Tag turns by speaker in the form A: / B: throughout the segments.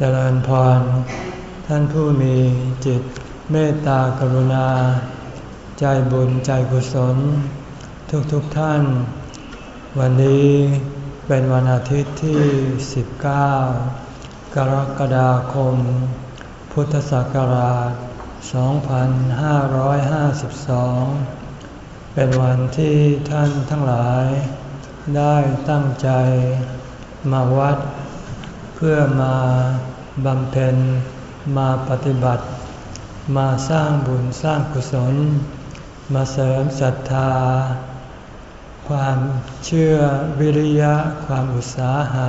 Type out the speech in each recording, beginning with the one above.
A: เจริญพร ท่านผู้มีจิตเมตตากรุณา ใจบุญใจกุศล ทุกๆทท่าน วันนี้เป็นวันอาทิตย์ที่ 19 กรกฎาคม พุทธศักราช 2552 เป็นวันที่ท่านทั้งหลายได้ตั้งใจมาวัด เพื่อมาบำเพ็ญมาปฏิบัติ มาสร้างบุญสร้างกุศล มาเสริมศรัทธา ความเชื่อวิริยะความอุตสาหะ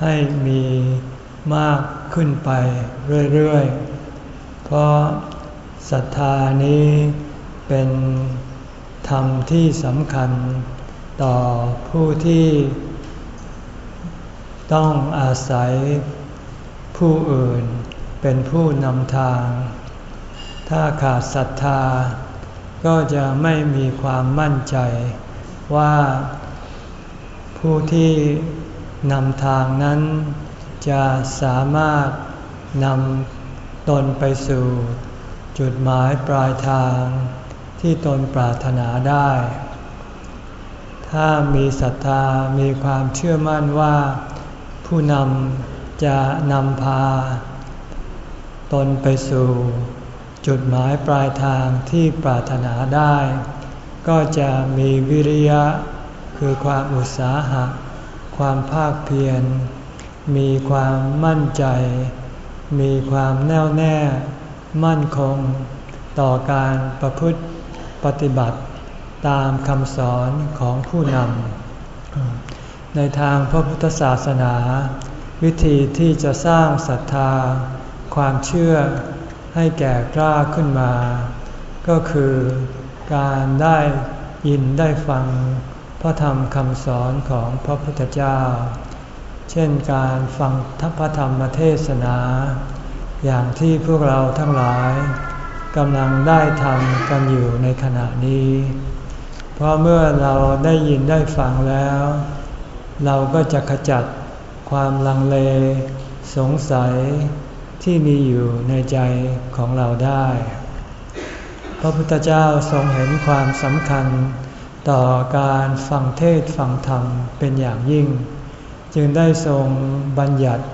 A: ให้มีมากขึ้นไปเรื่อยๆ เพราะศรัทธานี้เป็นธรรมที่สำคัญต่อผู้ที่ ต้องอาศัยผู้อื่นเป็นผู้นำทาง ถ้าขาดศรัทธา ก็จะไม่มีความมั่นใจว่าผู้ที่นำทางนั้น จะสามารถนำตนไปสู่ จุดหมายปลายทางที่ตนปรารถนาได้ ถ้ามีศรัทธามีความเชื่อมั่นว่า ผู้นำจะนำพา ตนไปสู่ จุดหมายปลายทางที่ปรารถนาได้ ก็จะมีวิริยะ คือความอุตสาหะ ความภาคเพียร มีความมั่นใจ มีความแน่วแน่ มั่นคง ต่อการประพฤติปฏิบัติตามคำสอนของผู้นำ ในทางพระพุทธศาสนา วิธีที่จะสร้างศรัทธา ความเชื่อให้แก่กล้าขึ้นมา ก็คือการได้ยินได้ฟังพระธรรมคำสอนของพระพุทธเจ้า เช่นการฟังทัพพระธรรมเทศนา อย่างที่พวกเราทั้งหลายกำลังได้ทำกันอยู่ในขณะนี้ เพราะเมื่อเราได้ยินได้ฟังแล้ว เราก็จะขจัดความลังเล สงสัยที่มีอยู่ในใจของเราได้ พระพุทธเจ้าทรงเห็นความสำคัญต่อการฟังเทศฟังธรรมเป็นอย่างยิ่ง จึงได้ทรงบัญญัติ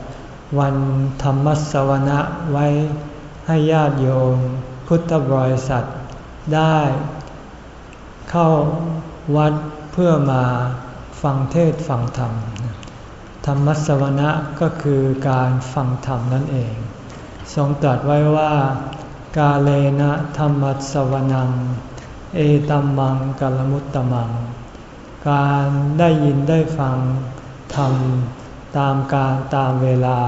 A: วันธรรมสวนะไว้ให้ญาติโยมพุทธบริษัทได้ เข้าวัดเพื่อมา ฟังเทศฟังธรรม ธรรมสวนะก็คือการฟังธรรมนั่นเอง ทรงตรัสไว้ว่า กาเลนะธรรมสวนัง เอตัมมังกัลมุตตมัง การได้ยินได้ฟังธรรมตามการตามเวลา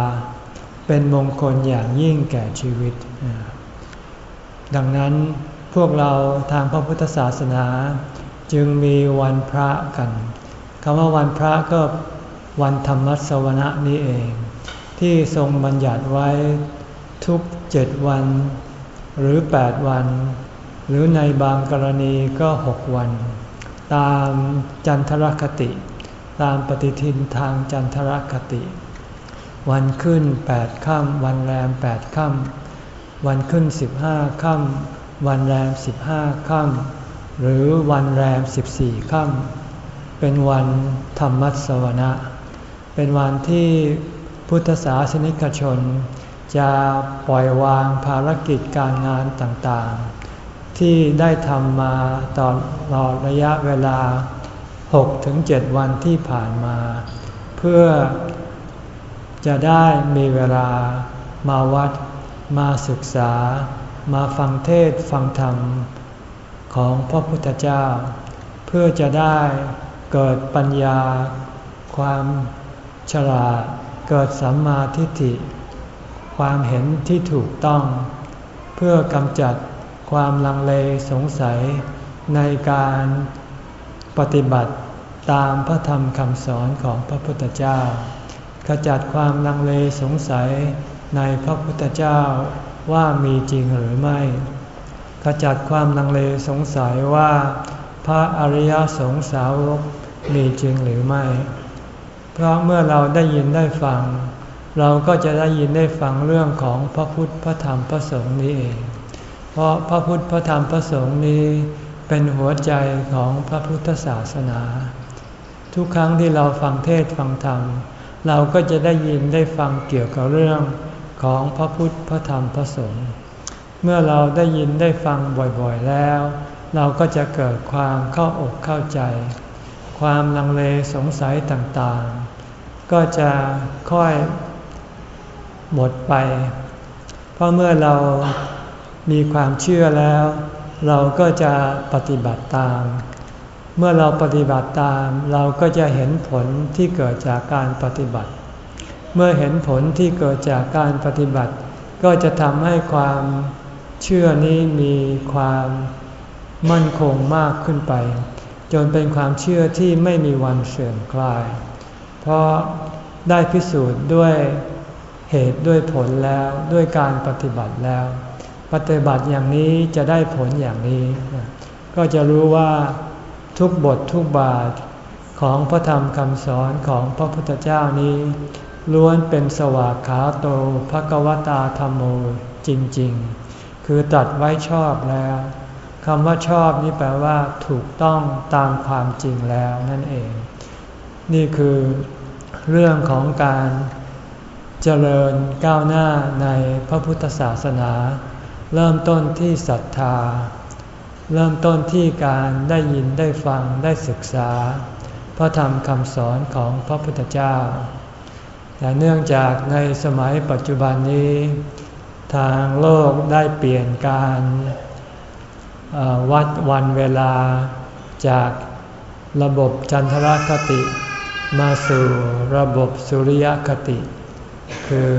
A: เป็นมงคลอย่างยิ่งแก่ชีวิต ดังนั้นพวกเราทางพระพุทธศาสนาจึงมีวันพระกัน คำว่าวันพระก็วันธรรมสวนะนี้เอง ที่ทรงบัญญัติไว้ทุกเจ็ดวัน หรือแปดวัน หรือในบางกรณีก็หกวัน ตามจันทรคติ ตามปฏิทินทางจันทรคติ วันขึ้นแปดค่ำวันแรมแปดค่ำวันขึ้นสิบห้าค่ำวันแรมสิบห้าค่ำหรือวันแรมสิบสี่ค่ำ เป็นวันธรรมสวนะ เป็นวันที่พุทธศาสนิกชน จะปล่อยวางภารกิจการงานต่างๆ ที่ได้ทำมาตลอดระยะเวลา 6-7 วันที่ผ่านมา เพื่อจะได้มีเวลามาวัด มาศึกษา มาฟังเทศฟังธรรมของพระพุทธเจ้า เพื่อจะได้ เกิดปัญญา ความฉลาด เกิดสัมมาทิฏฐิ ความเห็นที่ถูกต้อง เพื่อกำจัดความลังเลสงสัยในการปฏิบัติตามพระธรรมคำสอนของพระพุทธเจ้า ขจัดความลังเลสงสัยในพระพุทธเจ้าว่ามีจริงหรือไม่ ขจัดความลังเลสงสัยว่า พระอริยสงสาวก มีจริงหรือไม่ เพราะเมื่อเราได้ยินได้ฟัง เราก็จะได้ยินได้ฟังเรื่องของพระพุทธพระธรรมพระสงฆ์นี้เอง เพราะพระพุทธพระธรรมพระสงฆ์นี้เป็นหัวใจของพระพุทธศาสนา ทุกครั้งที่เราฟังเทศฟังธรรม เราก็จะได้ยินได้ฟังเกี่ยวกับเรื่องของพระพุทธพระธรรมพระสงฆ์เมื่อเราได้ยินได้ฟังบ่อยๆแล้ว เราก็จะเกิดความเข้าอกเข้าใจ ความลังเลสงสัยต่างๆ ก็จะค่อยหมดไป เพราะเมื่อเรามีความเชื่อแล้ว เราก็จะปฏิบัติตาม เมื่อเราปฏิบัติตาม เราก็จะเห็นผลที่เกิดจากการปฏิบัติ เมื่อเห็นผลที่เกิดจากการปฏิบัติ ก็จะทำให้ความเชื่อนี้มีความมั่นคงมากขึ้นไป จนเป็นความเชื่อที่ไม่มีวันเสื่อมคลาย เพราะได้พิสูจน์ด้วยเหตุด้วยผลแล้วด้วยการปฏิบัติแล้ว ปฏิบัติอย่างนี้จะได้ผลอย่างนี้ ก็จะรู้ว่าทุกบททุกบาทของพระธรรมคำสอนของพระพุทธเจ้านี้ ล้วนเป็นสวากขาโตภกวตาธรรมโมจริง ๆ คือตัดไว้ชอบแล้ว คำว่าชอบนี่แปลว่า ถูกต้องตามความจริงแล้วนั่นเอง นี่คือเรื่องของการเจริญก้าวหน้าในพระพุทธศาสนา เริ่มต้นที่ศรัทธา เริ่มต้นที่การได้ยินได้ฟังได้ศึกษา พระธรรมคำสอนของพระพุทธเจ้า แต่เนื่องจากในสมัยปัจจุบันนี้ ทางโลกได้เปลี่ยนการ วัดวันเวลาจากระบบจันทรคติ มาสู่ระบบสุริยคติ คือ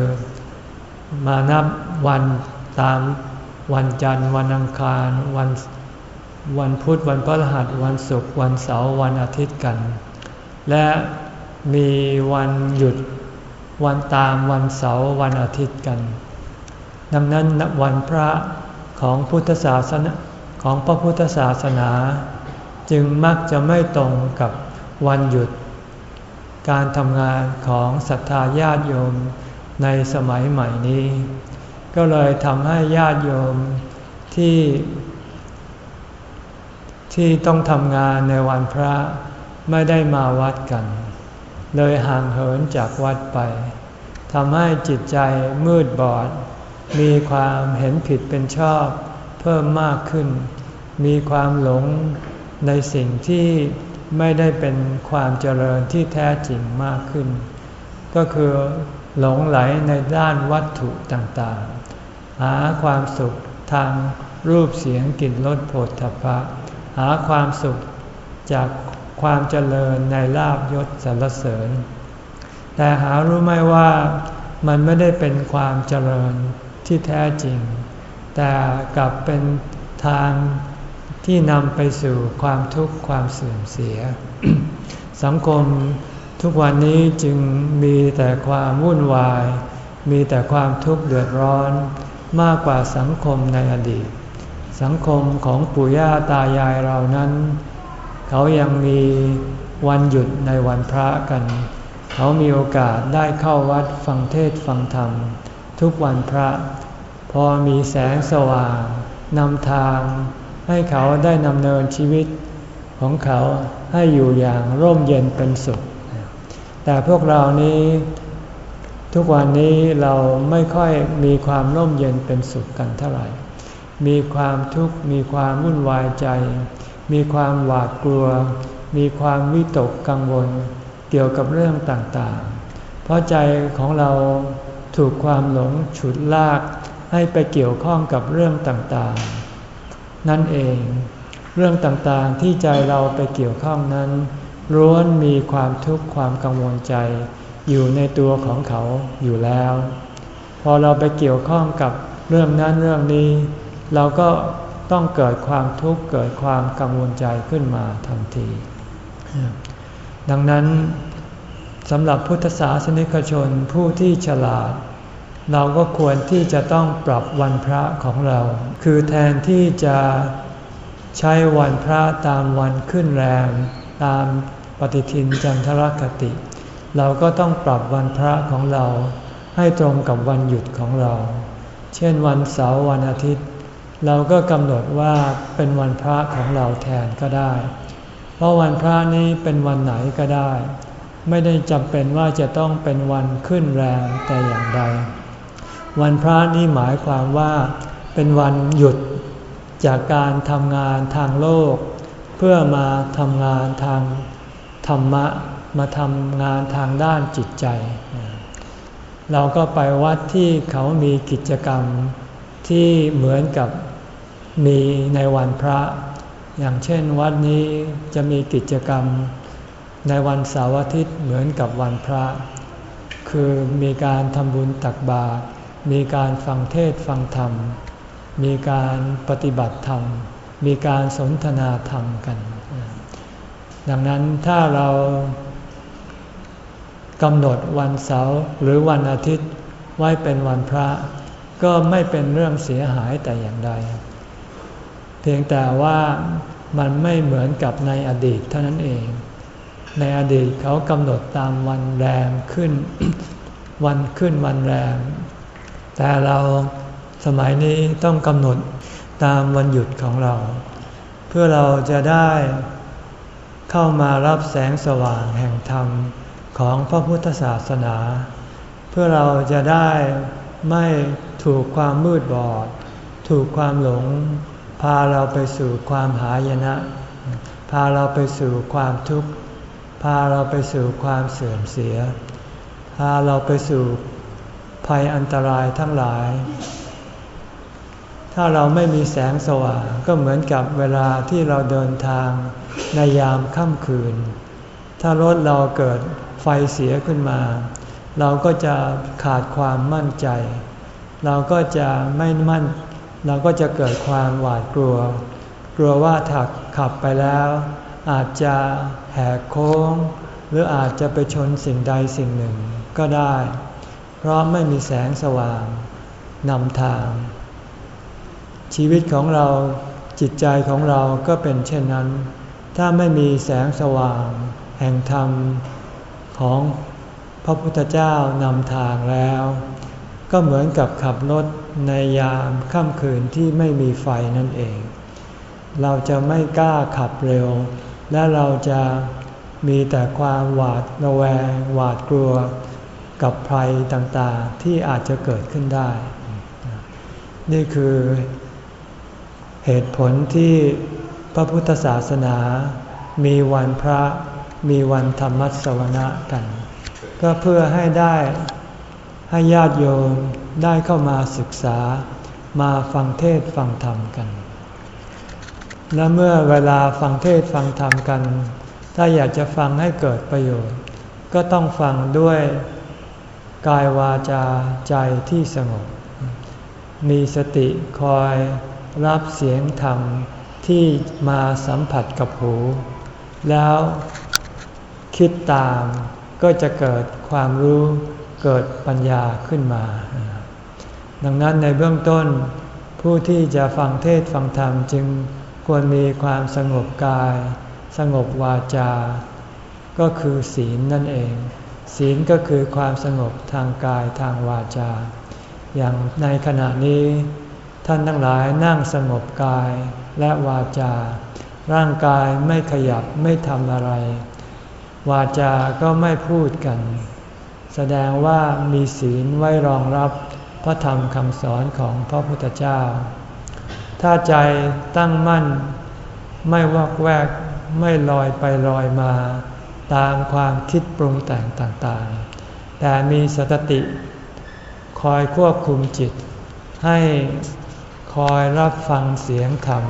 A: มานับวันตามวันจันทร์วันอังคารวันวันพุธวันพฤหัสวันศุกร์วันเสาร์วันอาทิตย์กัน และมีวันหยุดวันตามวันเสาร์วันอาทิตย์กัน ดังนั้นวันพระของพุทธศาสนา ของพระพุทธศาสนา จึงมักจะไม่ตรงกับวันหยุด การทำงานของศรัทธาญาติโยมในสมัยใหม่นี้ ก็เลยทำให้ญาติโยมที่ ที่ต้องทำงานในวันพระไม่ได้มาวัดกัน เลยห่างเหินจากวัดไปทำให้จิตใจมืดบอด มีความเห็นผิดเป็นชอบ เพิ่มมากขึ้น มีความหลงในสิ่งที่ไม่ได้เป็นความเจริญที่แท้จริงมากขึ้น ก็คือหลงไหลในด้านวัตถุต่างๆ หาความสุขทางรูปเสียงกลิ่นรสโผฏฐัพพะ หาความสุขจากความเจริญในลาบยศสรรเสริญ แต่หารู้ไหมว่ามันไม่ได้เป็นความเจริญที่แท้จริง แต่กลับเป็นทางที่นำไปสู่ความทุกข์ความเสื่อมเสีย สังคมทุกวันนี้จึงมีแต่ความวุ่นวาย มีแต่ความทุกข์เดือดร้อนมากกว่าสังคมในอดีต สังคมของปู่ย่าตายายเรานั้น เขายังมีวันหยุดในวันพระกัน เขามีโอกาสได้เข้าวัดฟังเทศฟังธรรม ทุกวันพระ พอมีแสงสว่างนำทางให้เขาได้นำเนินชีวิตของเขาให้อยู่อย่างร่มเย็นเป็นสุข แต่พวกเรานี้ ทุกวันนี้เราไม่ค่อยมีความร่มเย็นเป็นสุขกันเท่าไหร่ มีความทุกข์มีความวุ่นวายใจ มีความหวาดกลัว มีความวิตกกังวลเกี่ยวกับเรื่องต่างๆ เพราะใจของเราถูกความหลงฉุดลาก ให้ไปเกี่ยวข้องกับเรื่องต่างๆ นั่นเอง เรื่องต่างๆที่ใจเราไปเกี่ยวข้องนั้นล้วนมีความทุกข์ความกังวลใจ อยู่ในตัวของเขาอยู่แล้ว พอเราไปเกี่ยวข้องกับเรื่องนั้นเรื่องนี้ เราก็ต้องเกิดความทุกข์เกิดความกังวลใจขึ้นมาทันที ดังนั้นสำหรับพุทธศาสนิกชนผู้ที่ฉลาด เราก็ควรที่จะต้องปรับวันพระของเรา คือแทนที่จะใช้วันพระตามวันขึ้นแรมตามปฏิทินจันทรคติ เราก็ต้องปรับวันพระของเรา ให้ตรงกับวันหยุดของเรา เช่นวันเสาร์วันอาทิตย์ เราก็กำหนดว่าเป็นวันพระของเราแทนก็ได้ เพราะวันพระนี้เป็นวันไหนก็ได้ ไม่ได้จำเป็นว่าจะต้องเป็นวันขึ้นแรงแต่อย่างใด วันพระนี้หมายความว่าเป็นวันหยุดจากการทำงานทางโลก เพื่อมาทำงานทางธรรมะมาทำงานทางด้านจิตใจ เราก็ไปวัดที่เขามีกิจกรรมที่เหมือนกับมีในวันพระ อย่างเช่นวัดนี้จะมีกิจกรรมในวันเสาร์อาทิตย์เหมือนกับวันพระ คือมีการทำบุญตักบาตร มีการฟังเทศฟังธรรม มีการปฏิบัติธรรม มีการสนทนาธรรมกัน ดังนั้นถ้าเรากำหนดวันเสาร์หรือวันอาทิตย์ไว้เป็นวันพระ ก็ไม่เป็นเรื่องเสียหายแต่อย่างใด เพียงแต่ว่ามันไม่เหมือนกับในอดีตเท่านั้นเอง ในอดีตเขากำหนดตามวันแรมขึ้น วันขึ้นวันแรม แต่เราสมัยนี้ต้องกำหนดตามวันหยุดของเรา เพื่อเราจะได้เข้ามารับแสงสว่างแห่งธรรมของพระพุทธศาสนา เพื่อเราจะได้ไม่ถูกความมืดบอด ถูกความหลง พาเราไปสู่ความหายนะ พาเราไปสู่ความทุกข์ พาเราไปสู่ความเสื่อมเสีย พาเราไปสู่ ภัยอันตรายทั้งหลาย ถ้าเราไม่มีแสงสว่างก็เหมือนกับเวลาที่เราเดินทางในยามค่ำคืน ถ้ารถเราเกิดไฟเสียขึ้นมา เราก็จะขาดความมั่นใจ เราก็จะไม่มั่น เราก็จะเกิดความหวาดกลัว กลัวว่าถ้าขับไปแล้ว อาจจะแหกโค้ง หรืออาจจะไปชนสิ่งใดสิ่งหนึ่งก็ได้ เพราะไม่มีแสงสว่างนำทาง ชีวิตของเราจิตใจของเราก็เป็นเช่นนั้น ถ้าไม่มีแสงสว่าง แห่งธรรมของพระพุทธเจ้านำทางแล้ว ก็เหมือนกับขับรถในยามค่ำคืนที่ไม่มีไฟนั่นเอง เราจะไม่กล้าขับเร็ว และเราจะมีแต่ความหวาดระแวงหวาดกลัว กับภัยต่างๆที่อาจจะเกิดขึ้นได้ นี่คือเหตุผลที่พระพุทธศาสนา มีวันพระมีวันธรรมสวนะกัน ก็เพื่อให้ได้ให้ญาติโยมได้เข้ามาศึกษามาฟังเทศฟังธรรมกัน และเมื่อเวลาฟังเทศฟังธรรมกัน ถ้าอยากจะฟังให้เกิดประโยชน์ ก็ต้องฟังด้วย กายวาจาใจที่สงบ มีสติคอยรับเสียงธรรมที่มาสัมผัสกับหู แล้วคิดตามก็จะเกิดความรู้เกิดปัญญาขึ้นมา ดังนั้นในเบื้องต้นผู้ที่จะฟังเทศฟังธรรมจึงควรมีความสงบกาย สงบวาจา ก็คือศีลนั่นเอง ศีลก็คือความสงบทางกายทางวาจา อย่างในขณะนี้ ท่านทั้งหลายนั่งสงบกายและวาจา ร่างกายไม่ขยับไม่ทำอะไร วาจาก็ไม่พูดกัน แสดงว่ามีศีลไว้รองรับพระธรรมคำสอนของพระพุทธเจ้า ถ้าใจตั้งมั่น ไม่วอกแวกไม่ลอยไปลอยมา ตามความคิดปรุงแต่งต่างๆ แต่มีสติคอยควบคุมจิต ให้คอยรับฟังเสียงธรรม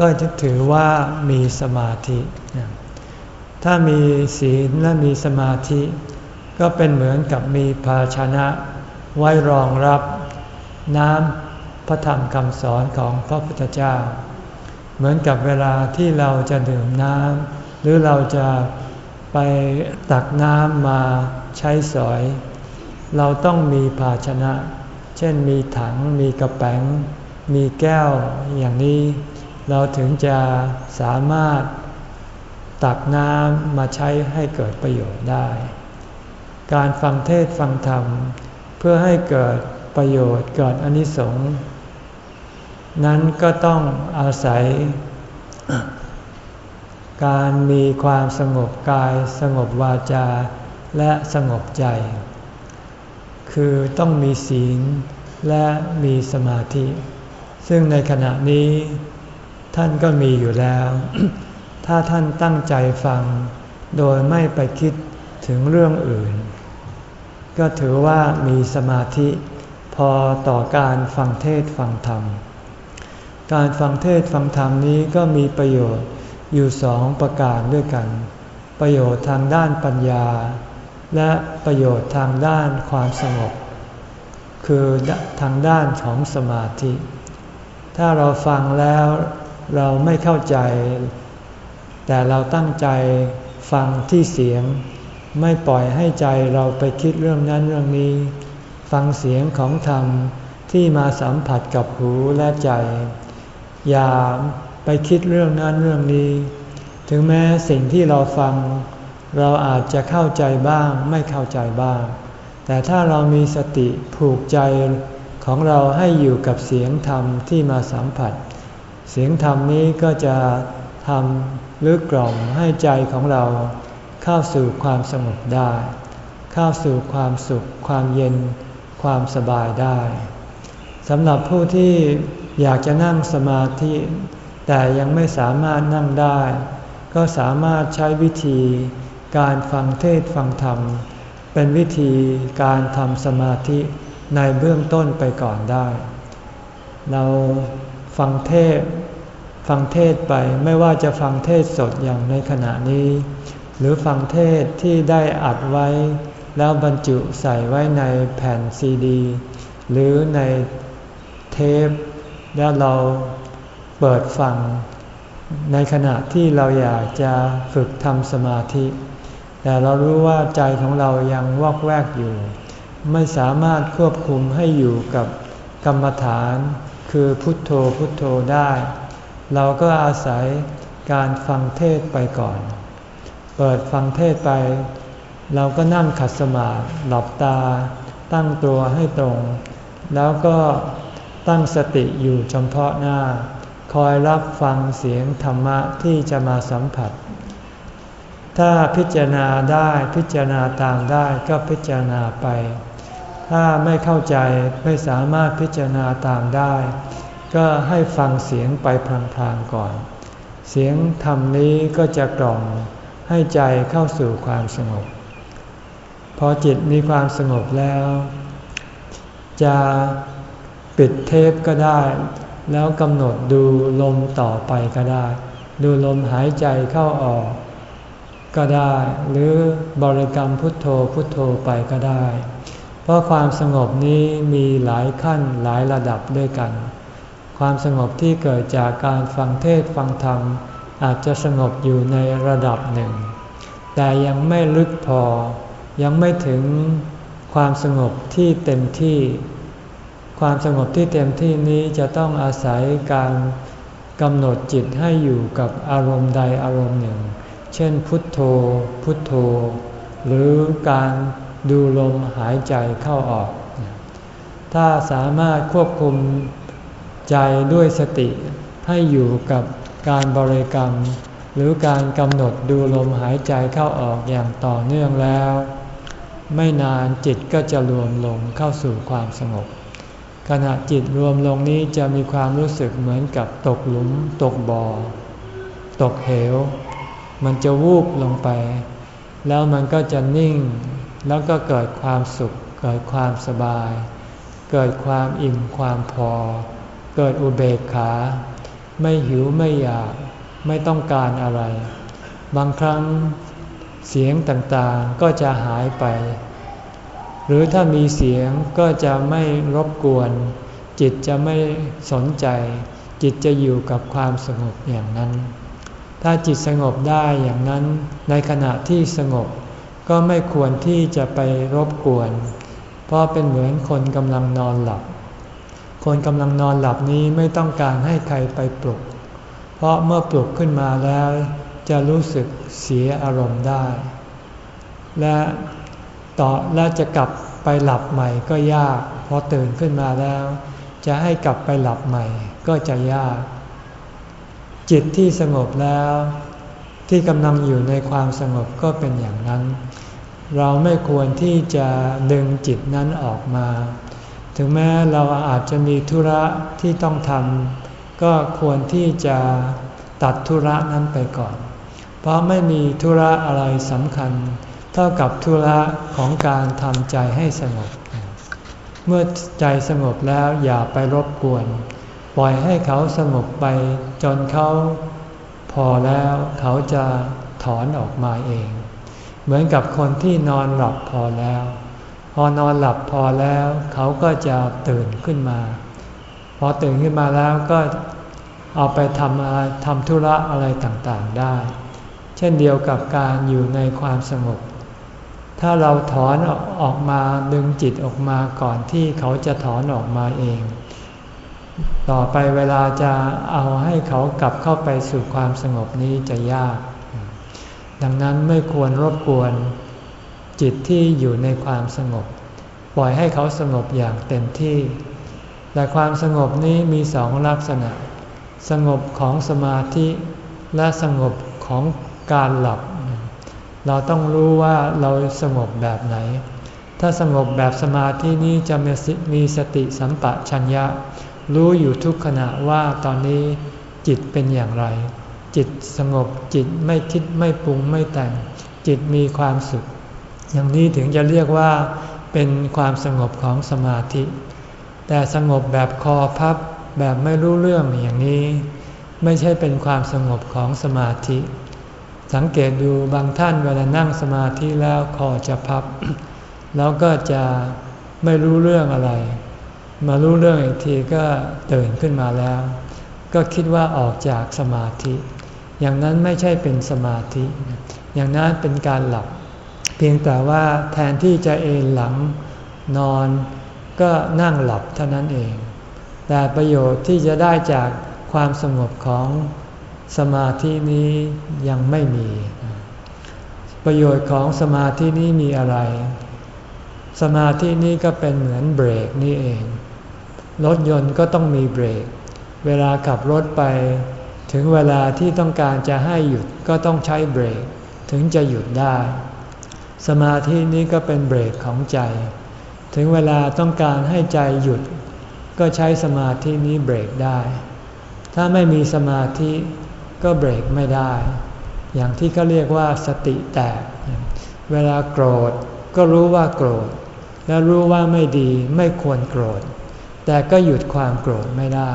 A: ก็จะถือว่ามีสมาธิ ถ้ามีศีลและมีสมาธิ ก็เป็นเหมือนกับมีภาชนะ ไว้รองรับน้ำพระธรรมคำสอนของพระพุทธเจ้า เหมือนกับเวลาที่เราจะดื่มน้ำ หรือเราจะไปตักน้ำมาใช้สอย เราต้องมีภาชนะ เช่นมีถังมีกระแป๋ง มีแก้วอย่างนี้ เราถึงจะสามารถตักน้ำมาใช้ให้เกิดประโยชน์ได้ การฟังเทศฟังธรรม เพื่อให้เกิดประโยชน์เกิดอนิสงส์นั้นก็ต้องอาศัย การมีความสงบกายสงบวาจา และสงบใจ คือต้องมีศีลและมีสมาธิ ซึ่งในขณะนี้ ท่านก็มีอยู่แล้ว ถ้าท่านตั้งใจฟัง โดยไม่ไปคิดถึงเรื่องอื่น ก็ถือว่ามีสมาธิพอต่อการฟังเทศฟังธรรม การฟังเทศฟังธรรมนี้ก็มีประโยชน์ อยู่สองประการด้วยกัน ประโยชน์ทางด้านปัญญา และประโยชน์ทางด้านความสงบ คือทางด้านของสมาธิ ถ้าเราฟังแล้วเราไม่เข้าใจ แต่เราตั้งใจฟังที่เสียง ไม่ปล่อยให้ใจเราไปคิดเรื่องนั้นเรื่องนี้ ฟังเสียงของธรรมที่มาสัมผัสกับหูและใจ อย่า ไปคิดเรื่องนั้นเรื่องนี้ ถึงแม้สิ่งที่เราฟัง เราอาจจะเข้าใจบ้างไม่เข้าใจบ้าง แต่ถ้าเรามีสติผูกใจของเราให้อยู่กับเสียงธรรมที่มาสัมผัส เสียงธรรมนี้ก็จะทำหรือกล่อมให้ใจของเราเข้าสู่ความสงบได้ เข้าสู่ความสุข ความเย็น ความสบายได้สำหรับผู้ที่อยากจะนั่งสมาธิ แต่ยังไม่สามารถนั่งได้ ก็สามารถใช้วิธีการฟังเทศฟังธรรม เป็นวิธีการทำสมาธิในเบื้องต้นไปก่อนได้ เราฟังเทศฟังเทศไปไม่ว่าจะฟังเทศสดอย่างในขณะนี้ หรือฟังเทศที่ได้อัดไว้ แล้วบรรจุใส่ไว้ในแผ่นซีดี หรือในเทป แล้วเรา เปิดฟัง ในขณะที่เราอยากจะฝึกทำสมาธิ แต่เรารู้ว่าใจของเรายังวอกแวกอยู่ ไม่สามารถควบคุมให้อยู่กับกรรมฐาน คือพุทโธพุทโธได้ เราก็อาศัยการฟังเทศไปก่อน เปิดฟังเทศไป เราก็นั่งขัดสมาธิหลับตา ตั้งตัวให้ตรง แล้วก็ตั้งสติอยู่เฉพาะหน้า คอยรับฟังเสียงธรรมะที่จะมาสัมผัส ถ้าพิจารณาได้พิจารณาตามได้ก็พิจารณาไป ถ้าไม่เข้าใจไม่สามารถพิจารณาตามได้ ก็ให้ฟังเสียงไปพลางๆก่อน เสียงธรรมนี้ก็จะกล่อมให้ใจเข้าสู่ความสงบ พอจิตมีความสงบแล้ว จะปิดเทปก็ได้ แล้วกำหนดดูลมต่อไปก็ได้ ดูลมหายใจเข้าออก ก็ได้ หรือบริกรรมพุทโธพุทโธไปก็ได้ เพราะความสงบนี้มีหลายขั้นหลายระดับด้วยกัน ความสงบที่เกิดจากการฟังเทศฟังธรรม อาจจะสงบอยู่ในระดับหนึ่ง แต่ยังไม่ลึกพอ ยังไม่ถึงความสงบที่เต็มที่ ความสงบที่เต็มที่นี้จะต้องอาศัยการกำหนดจิตให้อยู่กับอารมณ์ใดอารมณ์หนึ่ง เช่นพุทโธ พุทโธ หรือการดูลมหายใจเข้าออก ถ้าสามารถควบคุมใจด้วยสติให้อยู่กับการบริกรรม หรือการกำหนดดูลมหายใจเข้าออกอย่างต่อเนื่องแล้ว ไม่นานจิตก็จะรวมลงเข้าสู่ความสงบ ขณะจิตรวมลงนี้จะมีความรู้สึกเหมือนกับตกหลุม ตกบ่อ ตกเหว มันจะวูบลงไป แล้วมันก็จะนิ่ง แล้วก็เกิดความสุข เกิดความสบาย เกิดความอิ่มความพอ เกิดอุเบกขา ไม่หิวไม่อยาก ไม่ต้องการอะไร บางครั้งเสียงต่างๆก็จะหายไป หรือถ้ามีเสียงก็จะไม่รบกวน จิตจะไม่สนใจ จิตจะอยู่กับความสงบอย่างนั้น ถ้าจิตสงบได้อย่างนั้น ในขณะที่สงบก็ไม่ควรที่จะไปรบกวน เพราะเป็นเหมือนคนกำลังนอนหลับ คนกำลังนอนหลับนี้ไม่ต้องการให้ใครไปปลุก เพราะเมื่อปลุกขึ้นมาแล้ว จะรู้สึกเสียอารมณ์ได้ และ ต่อแล้วจะกลับไปหลับใหม่ก็ยากพอตื่นขึ้นมาแล้ว จะให้กลับไปหลับใหม่ก็จะยาก จิตที่สงบแล้ว ที่กำลังอยู่ในความสงบก็เป็นอย่างนั้น เราไม่ควรที่จะดึงจิตนั้นออกมา ถึงแม้เราอาจจะมีธุระที่ต้องทำก็ควรที่จะตัดธุระนั้นไปก่อน เพราะไม่มีธุระอะไรสำคัญ เท่ากับธุระของการทำใจให้สงบ เมื่อใจสงบแล้วอย่าไปรบกวน ปล่อยให้เขาสงบไปจนเขาพอแล้วเขาจะถอนออกมาเอง เหมือนกับคนที่นอนหลับพอแล้ว พอนอนหลับพอแล้ว เขาก็จะตื่นขึ้นมา พอตื่นขึ้นมาแล้วก็เอาไปทำอะไรทำธุระอะไรต่างๆได้ เช่นเดียวกับการอยู่ในความสงบ ถ้าเราถอนออกมาดึงจิตออกมาก่อนที่เขาจะถอนออกมาเอง ต่อไปเวลาจะเอาให้เขากลับเข้าไปสู่ความสงบนี้จะยาก ดังนั้นไม่ควรรบกวนจิตที่อยู่ในความสงบ ปล่อยให้เขาสงบอย่างเต็มที่ แต่ความสงบนี้มีสองลักษณะ สงบของสมาธิและสงบของการหลับ เราต้องรู้ว่าเราสงบแบบไหน ถ้าสงบแบบสมาธินี้จะมีสติสัมปชัญญะ รู้อยู่ทุกขณะว่าตอนนี้จิตเป็นอย่างไร จิตสงบจิตไม่คิดไม่ปรุงไม่แต่ง จิตมีความสุข อย่างนี้ถึงจะเรียกว่าเป็นความสงบของสมาธิ แต่สงบแบบคอพับแบบไม่รู้เรื่องอย่างนี้ ไม่ใช่เป็นความสงบของสมาธิ สังเกตดูบางท่านเวลานั่งสมาธิแล้วคอจะพับ แล้วก็จะไม่รู้เรื่องอะไร มารู้เรื่องอีกทีก็ตื่นขึ้นมาแล้ว ก็คิดว่าออกจากสมาธิ อย่างนั้นไม่ใช่เป็นสมาธิ อย่างนั้นเป็นการหลับ เพียงแต่ว่าแทนที่จะเอนหลังนอนก็นั่งหลับเท่านั้นเอง แต่ประโยชน์ที่จะได้จากความสงบของ สมาธินี้ยังไม่มี ประโยชน์ของสมาธินี้มีอะไร สมาธินี้ก็เป็นเหมือนเบรกนี่เอง รถยนต์ก็ต้องมีเบรก เวลาขับรถไป ถึงเวลาที่ต้องการจะให้หยุดก็ต้องใช้เบรก ถึงจะหยุดได้ สมาธินี้ก็เป็นเบรกของใจ ถึงเวลาต้องการให้ใจหยุด ก็ใช้สมาธินี้เบรกได้ถ้าไม่มีสมาธิ ก็เบรกไม่ได้ อย่างที่เขาเรียกว่าสติแตก เวลาโกรธก็รู้ว่าโกรธ และรู้ว่าไม่ดีไม่ควรโกรธ แต่ก็หยุดความโกรธไม่ได้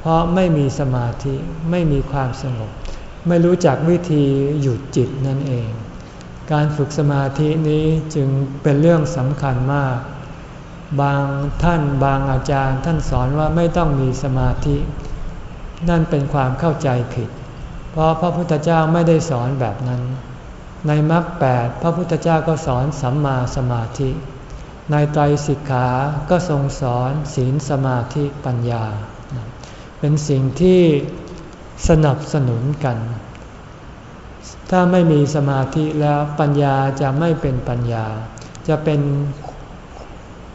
A: เพราะไม่มีสมาธิไม่มีความสงบ ไม่รู้จักวิธีหยุดจิตนั่นเอง การฝึกสมาธินี้จึงเป็นเรื่องสำคัญมาก บางท่านบางอาจารย์ท่านสอนว่าไม่ต้องมีสมาธิ นั่นเป็นความเข้าใจผิด เพราะพระพุทธเจ้าไม่ได้สอนแบบนั้น ในมรรคแปดพระพุทธเจ้าก็สอนสัมมาสมาธิ ในไตรสิกขาก็ทรงสอนศีลสมาธิปัญญา เป็นสิ่งที่สนับสนุนกัน ถ้าไม่มีสมาธิแล้วปัญญาจะไม่เป็นปัญญา จะเป็น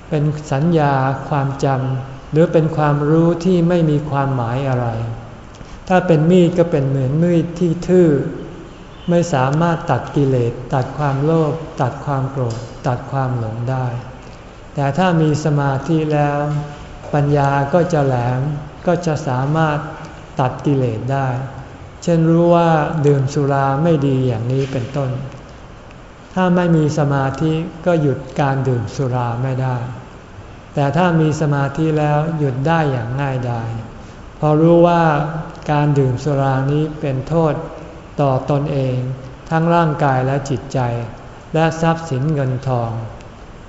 A: เป็นสัญญาความจำ หรือเป็นความรู้ที่ไม่มีความหมายอะไร ถ้าเป็นมีดก็เป็นเหมือนมีดที่ทื่อ ไม่สามารถตัดกิเลส ตัดความโลภตัดความโกรธ ตัดความหลงได้ แต่ถ้ามีสมาธิแล้ว ปัญญาก็จะแหลมก็จะสามารถตัดกิเลสได้ เช่นรู้ว่าดื่มสุราไม่ดีอย่างนี้เป็นต้น ถ้าไม่มีสมาธิก็หยุดการดื่มสุราไม่ได้ แต่ถ้ามีสมาธิแล้วหยุดได้อย่างง่ายดายพอรู้ว่าการดื่มสุรานี้เป็นโทษต่อตอนเอง ทั้งร่างกายและจิตใจ และทรัพย์สินเงินทอง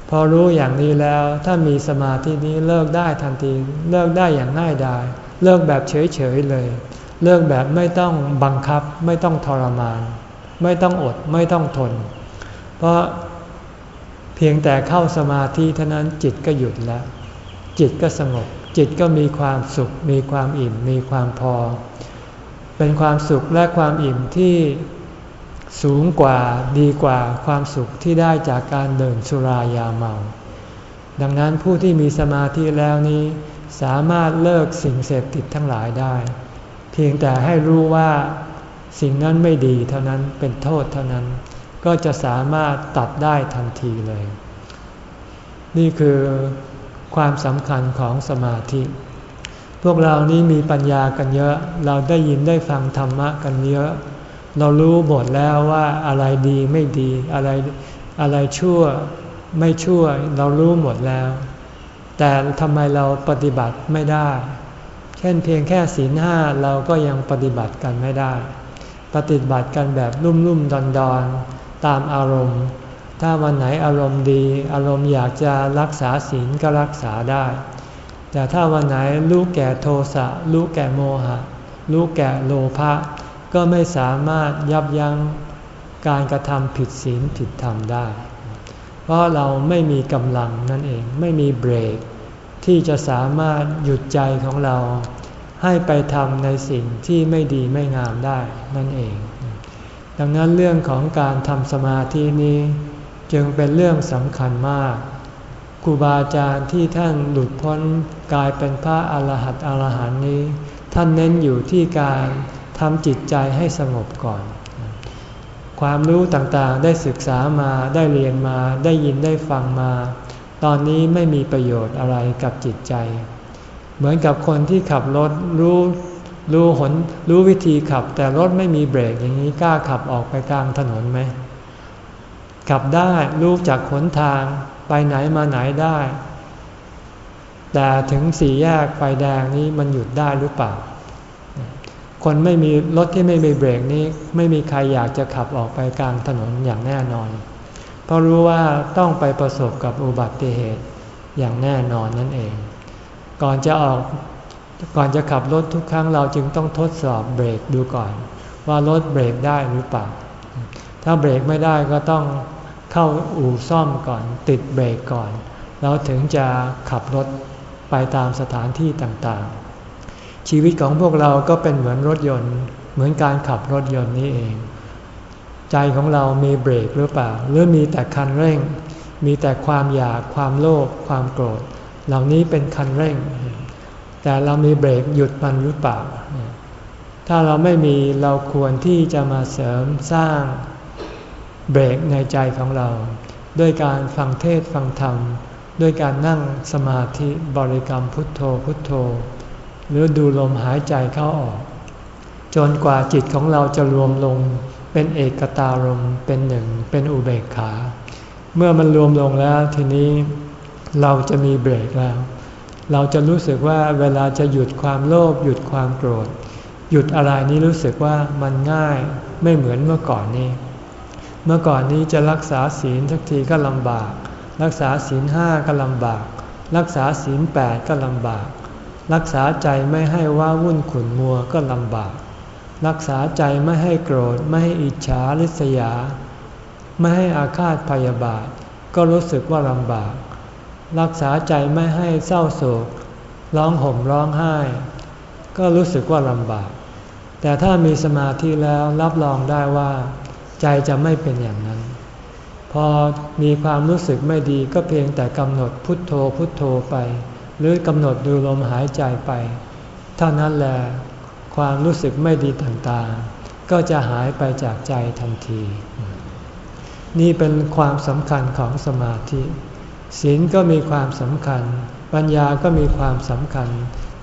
A: พอรู้อย่างนี้แล้วถ้ามีสมาธินี้เลิกได้ทันทีเลิกได้อย่างง่ายดายเลิกแบบเฉยๆเลย เลิกแบบไม่ต้องบังคับ ไม่ต้องทรมาน ไม่ต้องอดไม่ต้องทน เพราะ พียงแต่เข้าสมาธิเท่านั้นจิตก็หยุดแล้ว จิตก็สงบ จิตก็มีความสุข มีความอิ่ม มีความพอ เป็นความสุขและความอิ่มที่สูงกว่าดีกว่าความสุขที่ได้จากการดื่มสุรายาเมา ดังนั้นผู้ที่มีสมาธิแล้วนี้ สามารถเลิกสิ่งเสพติดทั้งหลายได้ เพียงแต่ให้รู้ว่าสิ่งนั้นไม่ดีเท่านั้นเป็นโทษเท่านั้น ก็จะสามารถตัดได้ทันทีเลย นี่คือความสำคัญของสมาธิ พวกเรานี้มีปัญญากันเยอะ เราได้ยินได้ฟังธรรมะกันเยอะ เรารู้หมดแล้วว่าอะไรดีไม่ดีอะไรอะไรชั่วไม่ชั่วเรารู้หมดแล้ว แต่ทำไมเราปฏิบัติไม่ได้ เช่นเพียงแค่ศีลห้าเราก็ยังปฏิบัติกันไม่ได้ ปฏิบัติกันแบบรุ่มรุ่มดอนดอน ตามอารมณ์ ถ้าวันไหนอารมณ์ดี อารมณ์อยากจะรักษาศีลก็รักษาได้ แต่ถ้าวันไหนรู้แก่โทสะรู้แก่โมหะรู้แก่โลภะก็ไม่สามารถยับยั้งการกระทำผิดศีลผิดธรรมได้ เพราะเราไม่มีกำลังนั่นเองไม่มีเบรก ที่จะสามารถหยุดใจของเรา ให้ไปทำในสิ่งที่ไม่ดีไม่งามได้นั่นเอง ดังนั้นเรื่องของการทำสมาธินี้ จึงเป็นเรื่องสำคัญมากครูบาอาจารย์ที่ท่านหลุดพ้นกลายเป็นพระอรหันต์อรหันต์นี้ ท่านเน้นอยู่ที่การทำจิตใจให้สงบก่อน ความรู้ต่างๆได้ศึกษามาได้เรียนมาได้ยินได้ฟังมา ตอนนี้ไม่มีประโยชน์อะไรกับจิตใจ เหมือนกับคนที่ขับรถรู้ รู้หนรู้วิธีขับ แต่รถไม่มีเบรกอย่างนี้กล้าขับออกไปกลางถนนไหมขับได้รู้จักขนทางไปไหนมาไหนได้ แต่ถึงสี่แยกไฟแดงนี้มันหยุดได้หรือเปล่า คนไม่มีรถที่ไม่มีเบรกนี้ไม่มีใครอยากจะขับออกไปกลางถนนอย่างแน่นอน เพราะรู้ว่าต้องไปประสบกับอุบัติเหตุอย่างแน่นอนนั่นเอง ก่อนจะออก ก่อนจะขับรถทุกครั้งเราจึงต้องทดสอบเบรกดูก่อน ว่ารถเบรกได้หรือเปล่า ถ้าเบรกไม่ได้ก็ต้องเข้าอู่ซ่อมก่อน ติดเบรกก่อนแล้วถึงจะขับรถไปตามสถานที่ต่างๆ ชีวิตของพวกเราก็เป็นเหมือนรถยนต์ เหมือนการขับรถยนต์นี้เอง ใจของเรามีเบรกหรือเปล่า หรือมีแต่คันเร่ง มีแต่ความอยากความโลภความโกรธ เหล่านี้เป็นคันเร่ง แต่เรามีเบรกหยุดมันหรือเปล่า ถ้าเราไม่มีเราควรที่จะมาเสริมสร้างเบรกในใจของเรา ด้วยการฟังเทศฟังธรรม ด้วยการนั่งสมาธิบริกรรมพุทโธพุทโธ หรือดูลมหายใจเข้าออก จนกว่าจิตของเราจะรวมลงเป็นเอกตารมเป็นหนึ่งเป็นอุเบกขา เมื่อมันรวมลงแล้วทีนี้เราจะมีเบรกแล้ว เราจะรู้สึกว่าเวลาจะหยุดความโลภหยุดความโกรธ หยุดอะไรนี้รู้สึกว่ามันง่ายไม่เหมือนเมื่อก่อนนี้ เมื่อก่อนนี้จะรักษาศีลทุกทีก็ลำบาก รักษาศีลห้าก็ลำบาก รักษาศีลแปดก็ลำบาก รักษาใจไม่ให้ว่าวุ่นขุนมัวก็ลำบาก รักษาใจไม่ให้โกรธไม่ให้อิจฉาริษยา ไม่ให้อาฆาตพยาบาท ก็รู้สึกว่าลำบาก รักษาใจไม่ให้เศร้าโศก ร้องห่มร้องไห้ ก็รู้สึกว่าลำบาก แต่ถ้ามีสมาธิแล้วรับรองได้ว่า ใจจะไม่เป็นอย่างนั้น พอมีความรู้สึกไม่ดีก็เพียงแต่กำหนดพุทโธพุทโธไป หรือกำหนดดูลมหายใจไป เท่านั้นแหละความรู้สึกไม่ดีต่างๆ ก็จะหายไปจากใจทันที นี่เป็นความสำคัญของสมาธิ ศีลก็มีความสำคัญ ปัญญาก็มีความสำคัญ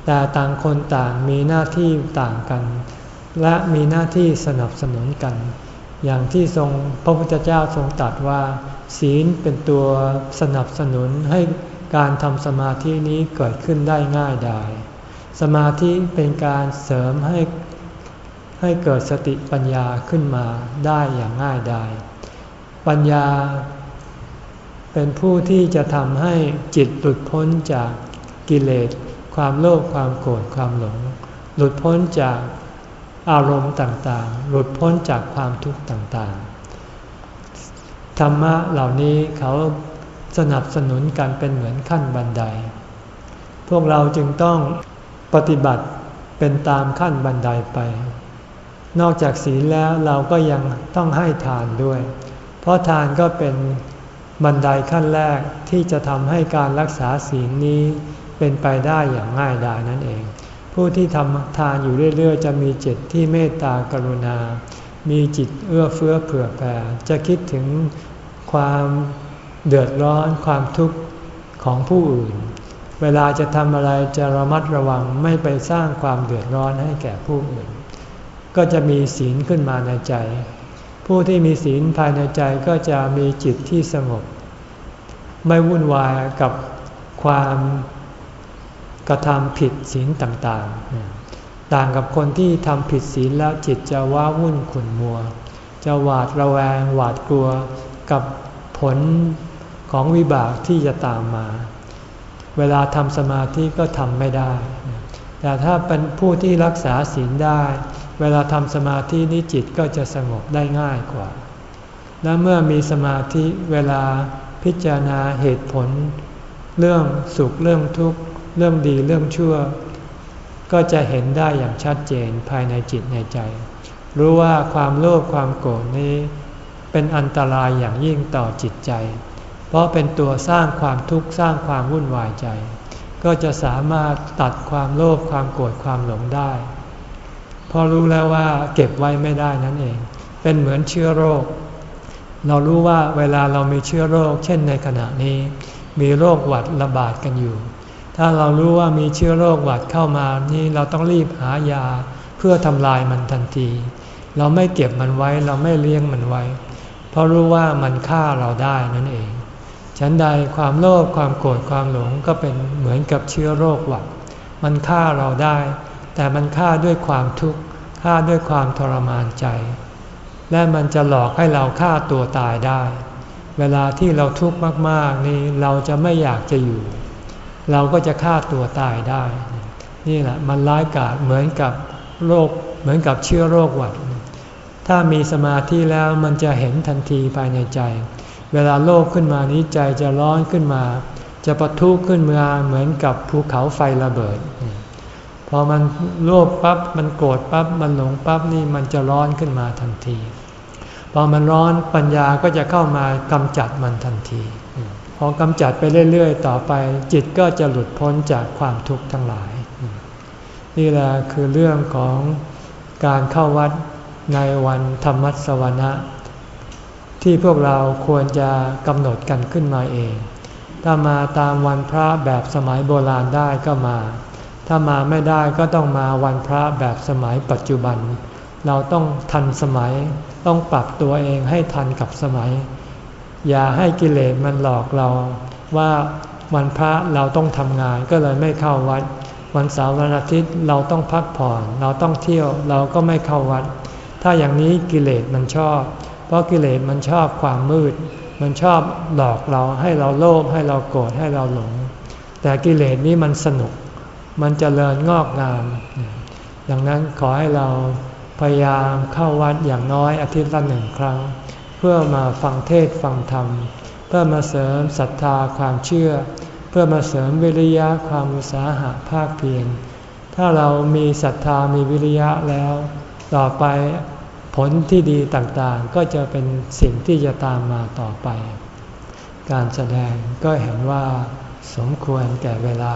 A: แต่ต่างคนต่างมีหน้าที่ต่างกัน และมีหน้าที่สนับสนุนกัน อย่างที่ทรงพระพุทธเจ้าทรงตรัสว่า ศีลเป็นตัวสนับสนุนให้การทำสมาธินี้เกิดขึ้นได้ง่ายดายสมาธิเป็นการเสริมให้ให้เกิดสติปัญญาขึ้นมาได้อย่างง่ายดายปัญญา เป็นผู้ที่จะทำให้จิตหลุดพ้นจากกิเลส ความโลภความโกรธความหลง หลุดพ้นจากอารมณ์ต่างๆ หลุดพ้นจากความทุกข์ต่างๆ ธรรมะเหล่านี้เขาสนับสนุนกันเป็นเหมือนขั้นบันได พวกเราจึงต้องปฏิบัติเป็นตามขั้นบันไดไป นอกจากศีลแล้วเราก็ยังต้องให้ทานด้วย เพราะทานก็เป็น บันไดขั้นแรกที่จะทำให้การรักษาศีลนี้เป็นไปได้อย่างง่ายดายนั่นเอง ผู้ที่ทำทานอยู่เรื่อย ๆ จะมีจิตที่เมตตากรุณา มีจิตเอื้อเฟื้อเผื่อแผ่ จะคิดถึงความเดือดร้อนความทุกข์ของผู้อื่น เวลาจะทำอะไรจะระมัดระวังไม่ไปสร้างความเดือดร้อนให้แก่ผู้อื่น ก็จะมีศีลขึ้นมาในใจ ผู้ที่มีศีลภายในใจก็จะมีจิตที่สงบ ไม่วุ่นวายกับความกระทำผิดศีลต่างๆ ต่างกับคนที่ทำผิดศีลแล้วจิตจะว้าวุ่นขุ่นมัว จะหวาดระแวงหวาดกลัวกับผลของวิบากที่จะตามมา เวลาทำสมาธิก็ทำไม่ได้ แต่ถ้าเป็นผู้ที่รักษาศีลได้ เวลาทำสมาธินี้จิตก็จะสงบได้ง่ายกว่า และเมื่อมีสมาธิเวลาพิจารณาเหตุผล เรื่องสุขเรื่องทุกข์เรื่องดีเรื่องชั่ว ก็จะเห็นได้อย่างชัดเจนภายในจิตในใจ รู้ว่าความโลภความโกรธนี้ เป็นอันตรายอย่างยิ่งต่อจิตใจ เพราะเป็นตัวสร้างความทุกข์สร้างความวุ่นวายใจ ก็จะสามารถตัดความโลภความโกรธความหลงได้ พอรู้แล้วว่าเก็บไว้ไม่ได้นั่นเอง เป็นเหมือนเชื้อโรค เรารู้ว่าเวลาเรามีเชื้อโรค เช่นในขณะนี้ มีโรคหวัดระบาดกันอยู่ ถ้าเรารู้ว่ามีเชื้อโรคหวัดเข้ามา นี่เราต้องรีบหายาเพื่อทำลายมันทันที เราไม่เก็บมันไว้ เราไม่เลี้ยงมันไว้ เพราะรู้ว่ามันฆ่าเราได้นั่นเอง ฉันใดความโลภความโกรธความหลงก็เป็นเหมือนกับเชื้อโรคหวัด มันฆ่าเราได้ แต่มันฆ่าด้วยความทุกข์ฆ่าด้วยความทรมานใจ และมันจะหลอกให้เราฆ่าตัวตายได้ เวลาที่เราทุกข์มากๆนี่เราจะไม่อยากจะอยู่ เราก็จะฆ่าตัวตายได้ นี่แหละมันร้ายกาจเหมือนกับโรคเหมือนกับเชื้อโรคหวัด ถ้ามีสมาธิแล้วมันจะเห็นทันทีภายในใจ เวลาโลภขึ้นมานี้ใจจะร้อนขึ้นมา จะปะทุขึ้นมาเหมือนกับภูเขาไฟระเบิด พอมันโลภปั๊บมันโกรธปั๊บมันหลงปั๊บนี่มันจะร้อนขึ้นมาทันที พอมันร้อนปัญญาก็จะเข้ามากำจัดมันทันที พอกำจัดไปเรื่อยๆ ต่อไป จิตก็จะหลุดพ้นจากความทุกข์ทั้งหลาย นี่แหละคือเรื่องของการเข้าวัดในวันธรรมสวนะที่พวกเราควรจะกำหนดกันขึ้นมาเอง ถ้ามาตามวันพระแบบสมัยโบราณได้ก็มา ถ้ามาไม่ได้ก็ต้องมาวันพระแบบสมัยปัจจุบัน เราต้องทันสมัย ต้องปรับตัวเองให้ทันกับสมัย อย่าให้กิเลสมันหลอกเรา ว่าวันพระเราต้องทำงานก็เลยไม่เข้าวัด วันเสาร์วันอาทิตย์เราต้องพักผ่อน เราต้องเที่ยวเราก็ไม่เข้าวัด ถ้าอย่างนี้กิเลสมันชอบ เพราะกิเลสมันชอบความมืด มันชอบหลอกเราให้เราโลภให้เราโกรธให้เราหลง แต่กิเลสนี้มันสนุก มันจเจริญงอกงาม ดังนั้นขอให้เราพยายามเข้าวัดอย่างน้อยอาทิตย์ละหนึ่งครั้ง เพื่อมาฟังเทศฟังธรรม เพื่อมาเสริมศรัทธาความเชื่อ เพื่อมาเสริมวิริยะความอุตสาหะภาคเพียรถ้าเรามีศรัทธามีวิริยะแล้ว ต่อไปผลที่ดีต่างๆ ก็จะเป็นสิ่งที่จะตามมาต่อไป การแสดงก็เห็นว่าสมควรแก่เวลา